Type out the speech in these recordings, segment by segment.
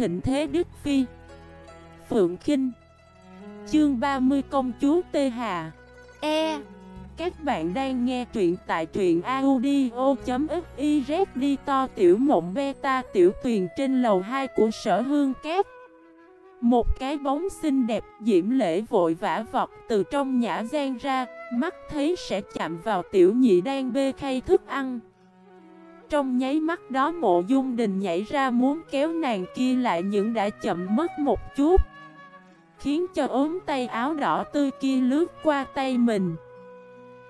thịnh thế Đức Phi. Phượng Kinh. Chương 30 Công chúa Tê Hà. E. Các bạn đang nghe truyện tại truyện audio.xyz đi to tiểu mộng beta tiểu tuyền trên lầu 2 của sở hương cát. Một cái bóng xinh đẹp diễm lễ vội vã vọt từ trong nhã gian ra Mắt thấy sẽ chạm vào tiểu nhị đang bê khay thức ăn trong nháy mắt đó mộ dung đình nhảy ra muốn kéo nàng kia lại nhưng đã chậm mất một chút, Khiến cho ốm tay áo đỏ tươi kia lướt qua tay mình.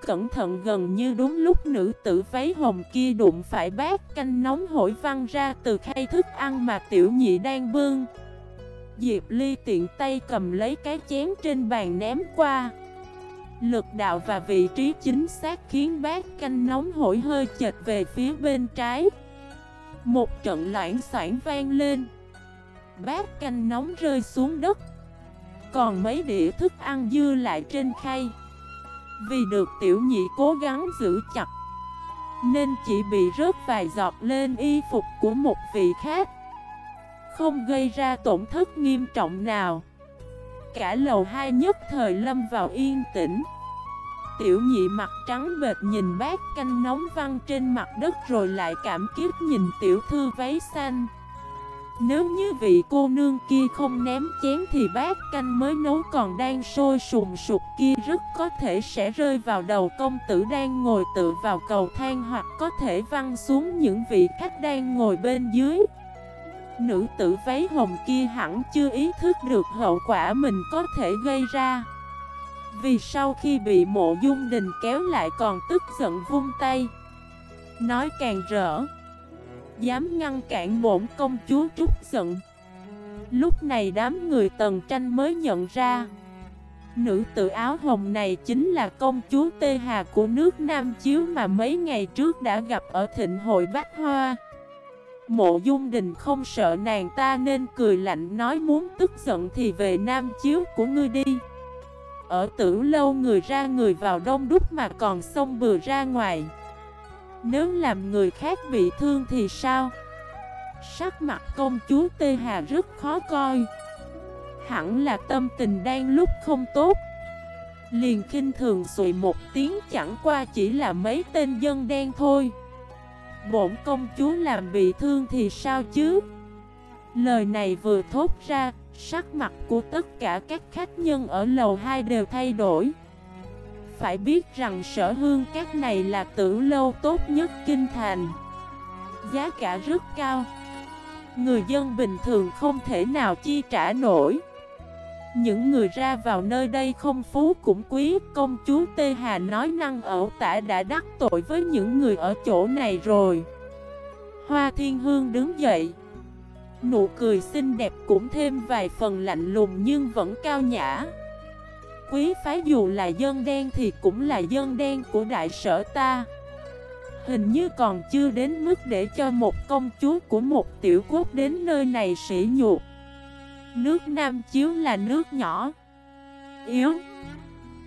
Cẩn thận gần như đúng lúc nữ tử váy hồng kia đụng phải bát canh nóng hổi văng ra từ khay thức ăn mà tiểu nhị đang bưng. Diệp Ly tiện tay cầm lấy cái chén trên bàn ném qua. Lực đạo và vị trí chính xác khiến bát canh nóng hổi hơi chệch về phía bên trái. Một trận loãng soảng vang lên. Bát canh nóng rơi xuống đất. Còn mấy đĩa thức ăn dư lại trên khay. Vì được tiểu nhị cố gắng giữ chặt, Nên chỉ bị rớt vài giọt lên y phục của một vị khác. Không gây ra tổn thất nghiêm trọng nào. Cả lầu hai nhất thời lâm vào yên tĩnh. Tiểu nhị mặt trắng bệt nhìn bát canh nóng văng trên mặt đất rồi lại cảm kiếp nhìn tiểu thư váy xanh. Nếu như vị cô nương kia không ném chén thì bát canh mới nấu còn đang sôi sùng sụp kia rất có thể sẽ rơi vào đầu công tử đang ngồi tự vào cầu thang hoặc có thể văng xuống những vị khách đang ngồi bên dưới. Nữ tử váy hồng kia hẳn chưa ý thức được hậu quả mình có thể gây ra. Vì sau khi bị mộ dung đình kéo lại còn tức giận vung tay. Nói càng rỡ, Dám ngăn cản bổn công chúa trúc giận. Lúc này đám người tần tranh mới nhận ra, Nữ tử áo hồng này chính là công chúa Tê Hà của nước Nam Chiếu mà mấy ngày trước đã gặp ở thịnh hội Bách Hoa. Mộ dung đình không sợ nàng ta nên cười lạnh nói muốn tức giận thì về nam chiếu của ngươi đi. Ở tử lâu người ra người vào đông đúc mà còn sông bừa ra ngoài. Nếu làm người khác bị thương thì sao? Sắc mặt công chúa Tê Hà rất khó coi. Hẳn là tâm tình đang lúc không tốt. Liền khinh thường sụi một tiếng chẳng qua chỉ là mấy tên dân đen thôi. Bổn công chúa làm bị thương thì sao chứ? Lời này vừa thốt ra, sắc mặt của tất cả các khách nhân ở lầu 2 đều thay đổi. Phải biết rằng sở hương các này là tử lâu tốt nhất kinh thành. Giá cả rất cao. Người dân bình thường không thể nào chi trả nổi. Những người ra vào nơi đây không phú cũng quý. Công chúa Tê Hà nói năng ẩu tả đã đắc tội với những người ở chỗ này rồi. Hoa Thiên Hương đứng dậy. Nụ cười xinh đẹp cũng thêm vài phần lạnh lùng nhưng vẫn cao nhã. Quý phái dù là dân đen thì cũng là dân đen của đại sở ta. Hình như còn chưa đến mức để cho một công chúa của một tiểu quốc đến nơi này sỉ nhục. Nước Nam Chiếu là nước nhỏ, Yếu.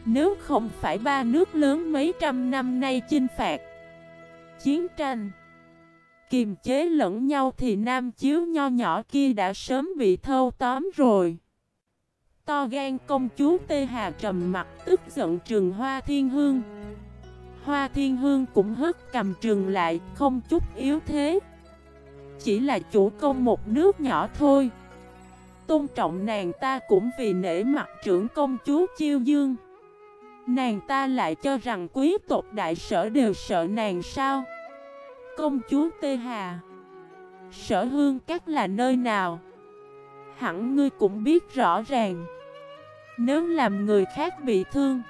Nếu không phải ba nước lớn mấy trăm năm nay chinh phạt, Chiến tranh, Kiềm chế lẫn nhau thì Nam Chiếu nho nhỏ kia đã sớm bị thâu tóm rồi. To gan công chúa Tê Hà trầm mặt tức giận trường Hoa Thiên Hương. Hoa Thiên Hương cũng hất cầm trường lại, không chút yếu thế. Chỉ là chủ công một nước nhỏ thôi. Tôn trọng nàng ta cũng vì nể mặt trưởng công chúa Chiêu Dương. Nàng ta lại cho rằng quý tộc đại sở đều sợ nàng sao? Công chúa Tê Hà, Sở hương các là nơi nào? Hẳn ngươi cũng biết rõ ràng. Nếu làm người khác bị thương,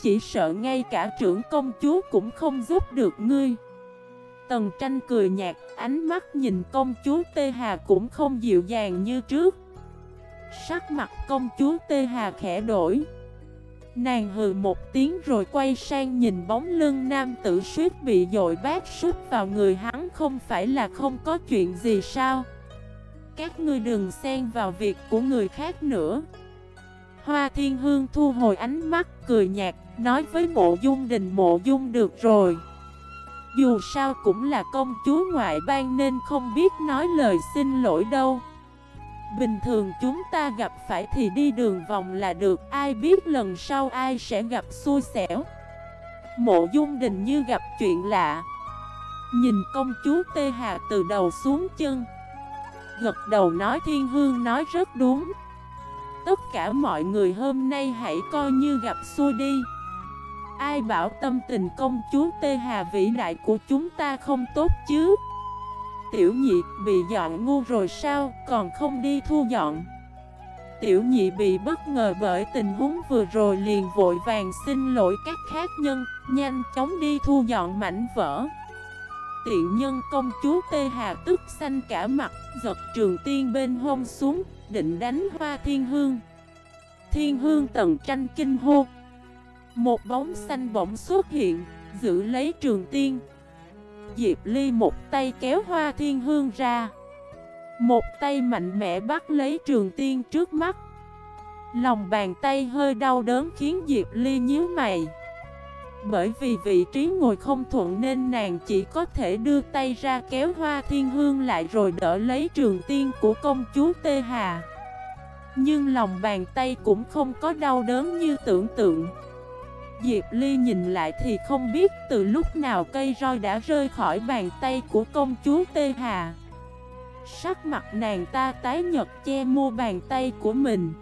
Chỉ sợ ngay cả trưởng công chúa cũng không giúp được ngươi. Tần tranh cười nhạt, ánh mắt nhìn công chúa Tê Hà cũng không dịu dàng như trước. Sắc mặt công chúa Tê Hà khẽ đổi. Nàng hừ một tiếng rồi quay sang nhìn bóng lưng nam tử suýt bị dội bát sút vào người hắn không phải là không có chuyện gì sao? Các ngươi đừng xen vào việc của người khác nữa. Hoa thiên hương thu hồi ánh mắt cười nhạt Nói với mộ dung đình mộ dung được rồi. Dù sao cũng là công chúa ngoại bang nên không biết nói lời xin lỗi đâu. Bình thường chúng ta gặp phải thì đi đường vòng là được, Ai biết lần sau ai sẽ gặp xui xẻo. Mộ dung đình như gặp chuyện lạ. Nhìn công chúa Tê Hà từ đầu xuống chân. Gật đầu nói thiên hương nói rất đúng. Tất cả mọi người hôm nay hãy coi như gặp xui đi. Ai bảo tâm tình công chúa Tê Hà vĩ đại của chúng ta không tốt chứ? Tiểu nhị bị dọn ngu rồi sao còn không đi thu dọn? Tiểu nhị bị bất ngờ bởi tình huống vừa rồi liền vội vàng xin lỗi các khác nhân, Nhanh chóng đi thu dọn mảnh vỡ. Tiện nhân công chúa Tê Hà tức xanh cả mặt, Giật trường tiên bên hông xuống, Định đánh hoa thiên hương. Thiên hương tần tranh kinh hô một bóng xanh bỗng xuất hiện, Giữ lấy trường tiên. Diệp Ly một tay kéo hoa thiên hương ra. Một tay mạnh mẽ bắt lấy trường tiên trước mắt. Lòng bàn tay hơi đau đớn khiến Diệp Ly nhíu mày. Bởi vì vị trí ngồi không thuận nên nàng chỉ có thể đưa tay ra kéo hoa thiên hương lại rồi đỡ lấy trường tiên của công chúa Tê Hà. Nhưng lòng bàn tay cũng không có đau đớn như tưởng tượng. Diệp Ly nhìn lại thì không biết từ lúc nào cây roi đã rơi khỏi bàn tay của công chúa Tê Hà. Sắc mặt nàng ta tái nhật che mua bàn tay của mình.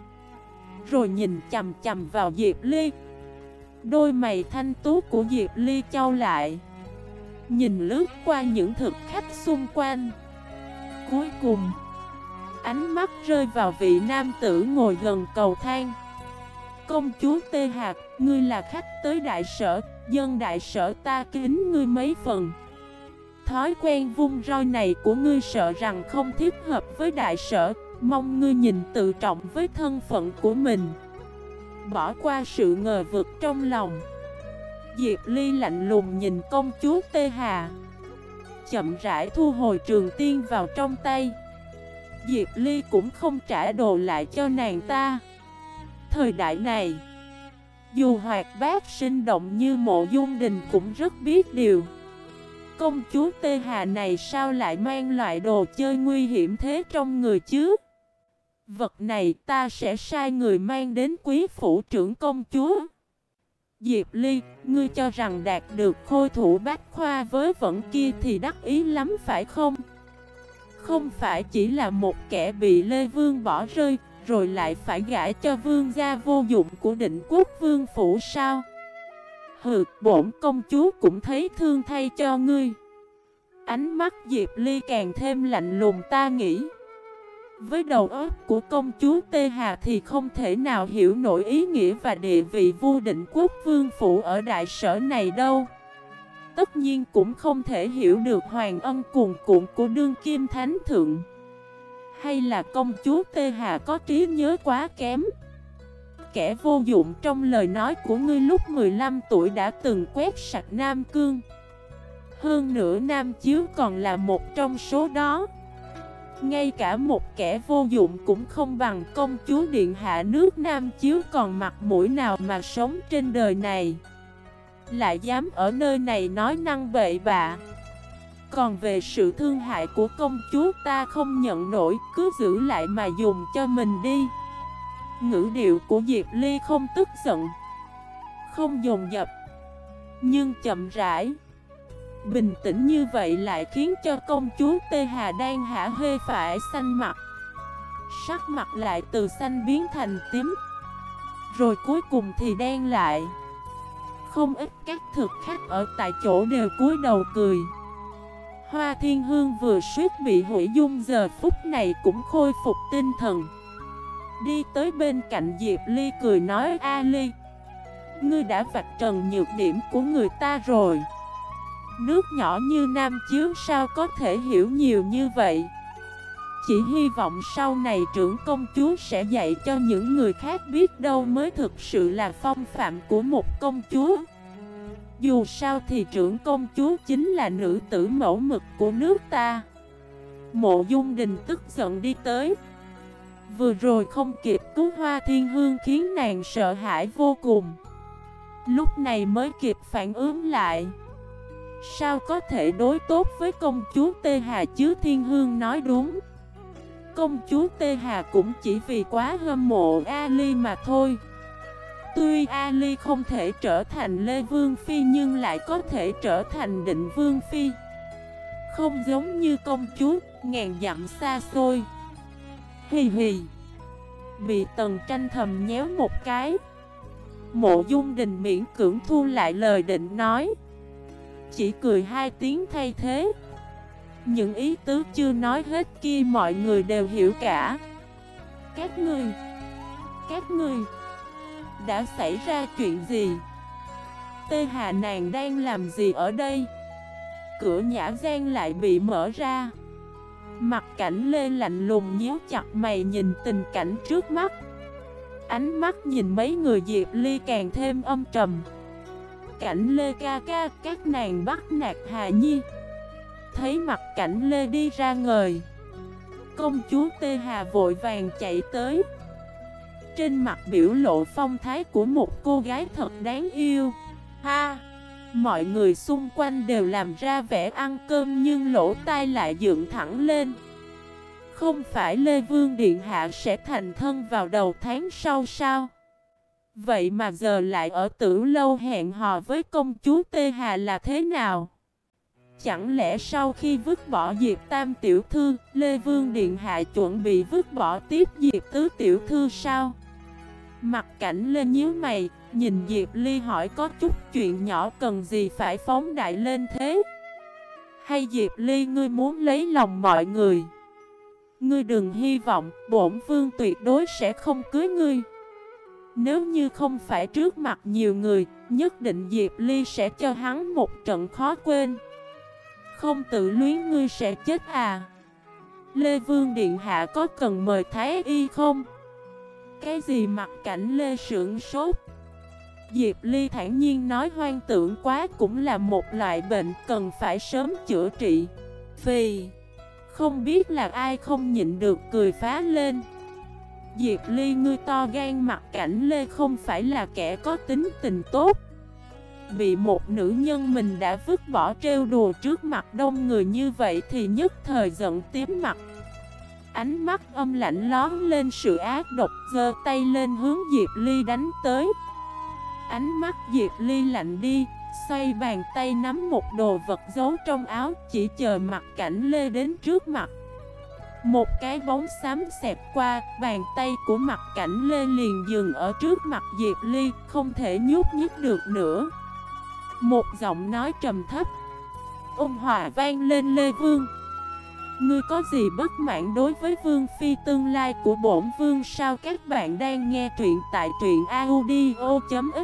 Rồi nhìn chầm chầm vào Diệp Ly. Đôi mày thanh tú của Diệp Ly trao lại. Nhìn lướt qua những thực khách xung quanh. Cuối cùng, Ánh mắt rơi vào vị nam tử ngồi gần cầu thang. Công chúa Tê Hạc, ngươi là khách tới đại sở, dân đại sở ta kính ngươi mấy phần. Thói quen vung roi này của ngươi sợ rằng không thiết hợp với đại sở, mong ngươi nhìn tự trọng với thân phận của mình. Bỏ qua sự ngờ vực trong lòng. Diệp Ly lạnh lùng nhìn công chúa Tê Hà. Chậm rãi thu hồi trường tiên vào trong tay. Diệp Ly cũng không trả đồ lại cho nàng ta. Thời đại này, dù hoạt bát sinh động như mộ dung đình cũng rất biết điều. Công chúa Tê Hà này sao lại mang loại đồ chơi nguy hiểm thế trong người chứ? Vật này ta sẽ sai người mang đến quý phủ trưởng công chúa. Diệp Ly, ngươi cho rằng đạt được khôi thủ bách khoa với vẫn kia thì đắc ý lắm phải không? Không phải chỉ là một kẻ bị Lê Vương bỏ rơi, rồi lại phải gả cho vương gia vô dụng của định quốc vương phủ sao? Hừ, bổn công chúa cũng thấy thương thay cho ngươi. Ánh mắt Diệp Ly càng thêm lạnh lùng ta nghĩ. Với đầu óc của công chúa Tê Hà thì không thể nào hiểu nổi ý nghĩa và địa vị vua định quốc vương phủ ở đại sở này đâu. Tất nhiên cũng không thể hiểu được hoàng ân cuồn cuộn của đương kim thánh thượng hay là công chúa Tê Hà có trí nhớ quá kém? Kẻ vô dụng trong lời nói của ngươi lúc 15 tuổi đã từng quét sạch Nam Cương. Hơn nữa Nam Chiếu còn là một trong số đó. Ngay cả một kẻ vô dụng cũng không bằng công chúa Điện Hạ nước Nam Chiếu còn mặt mũi nào mà sống trên đời này. Lại dám ở nơi này nói năng bậy bạ còn về sự thương hại của công chúa, ta không nhận nổi, Cứ giữ lại mà dùng cho mình đi. Ngữ điệu của Diệp Ly không tức giận, Không dồn dập, Nhưng chậm rãi. Bình tĩnh như vậy lại khiến cho công chúa Tê Hà đang hả hê phải xanh mặt. Sắc mặt lại từ xanh biến thành tím. Rồi cuối cùng thì đen lại. Không ít các thực khách ở tại chỗ đều cúi đầu cười. Hoa Thiên Hương vừa suýt bị hủy dung, giờ phút này cũng khôi phục tinh thần. Đi tới bên cạnh Diệp Ly cười nói, A Ly, Ngươi đã vạch trần nhược điểm của người ta rồi. Nước nhỏ như Nam Chiếu sao có thể hiểu nhiều như vậy? Chỉ hy vọng sau này trưởng công chúa sẽ dạy cho những người khác biết đâu mới thực sự là phong phạm của một công chúa dù sao thì trưởng công chúa chính là nữ tử mẫu mực của nước ta. Mộ dung đình tức giận đi tới. Vừa rồi không kịp cứu hoa thiên hương khiến nàng sợ hãi vô cùng. Lúc này mới kịp phản ứng lại. Sao có thể đối tốt với công chúa Tê Hà chứ? Thiên Hương nói đúng. Công chúa Tê Hà cũng chỉ vì quá hâm mộ Ali mà thôi. Tuy Ali không thể trở thành Lê Vương Phi nhưng lại có thể trở thành định Vương Phi. Không giống như công chúa, ngàn dặm xa xôi. Hì hì. Bị tần tranh thầm nhéo một cái. Mộ dung đình miễn cưỡng thu lại lời định nói. Chỉ cười hai tiếng thay thế. Những ý tứ chưa nói hết kia mọi người đều hiểu cả. Các người Các người đã xảy ra chuyện gì? Tê Hà nàng đang làm gì ở đây? Cửa nhã gian lại bị mở ra. Mặt cảnh lê lạnh lùng nhíu chặt mày nhìn tình cảnh trước mắt. Ánh mắt nhìn mấy người Diệp Ly càng thêm âm trầm. Cảnh Lê ca ca, các nàng bắt nạt Hà Nhi. Thấy mặt cảnh Lê đi ra ngời. Công chúa Tê Hà vội vàng chạy tới. Trên mặt biểu lộ phong thái của một cô gái thật đáng yêu Ha! Mọi người xung quanh đều làm ra vẻ ăn cơm nhưng lỗ tai lại dựng thẳng lên không phải Lê Vương Điện Hạ sẽ thành thân vào đầu tháng sau sao? Vậy mà giờ lại ở tử lâu hẹn hò với công chúa Tê Hà là thế nào? Chẳng lẽ sau khi vứt bỏ Diệp Tam Tiểu Thư, Lê Vương Điện Hạ chuẩn bị vứt bỏ tiếp Diệp Tứ Tiểu Thư sao? Mặt cảnh lên nhíu mày, nhìn Diệp Ly hỏi có chút chuyện nhỏ cần gì phải phóng đại lên thế? Hay Diệp Ly ngươi muốn lấy lòng mọi người? Ngươi đừng hy vọng bổn vương tuyệt đối sẽ không cưới ngươi Nếu như không phải trước mặt nhiều người Nhất định Diệp Ly sẽ cho hắn một trận khó quên Không tự luyến ngươi sẽ chết à Lê Vương Điện Hạ có cần mời Thái Y không? Cái gì mặt cảnh Lê sưởng sốt? Diệp Ly thản nhiên nói hoang tưởng quá cũng là một loại bệnh cần phải sớm chữa trị. Phì. Không biết là ai không nhịn được cười phá lên. Diệp Ly ngươi to gan mặt cảnh Lê không phải là kẻ có tính tình tốt. Bị một nữ nhân mình đã vứt bỏ trêu đùa trước mặt đông người như vậy thì nhất thời giận tím mặt. Ánh mắt âm lạnh lón lên sự ác độc, giơ tay lên hướng Diệp Ly đánh tới. Ánh mắt Diệp Ly lạnh đi, Xoay bàn tay nắm một đồ vật giấu trong áo, Chỉ chờ mặt cảnh lê đến trước mặt. Một cái bóng xám xẹp qua, Bàn tay của mặt cảnh lê liền dừng ở trước mặt Diệp Ly, Không thể nhúc nhích được nữa. Một giọng nói trầm thấp. Ông Hòa vang lên Lê Vương. Ngươi có gì bất mãn đối với Vương Phi tương lai của bổn Vương sao? Các bạn đang nghe truyện tại truyện audio.fif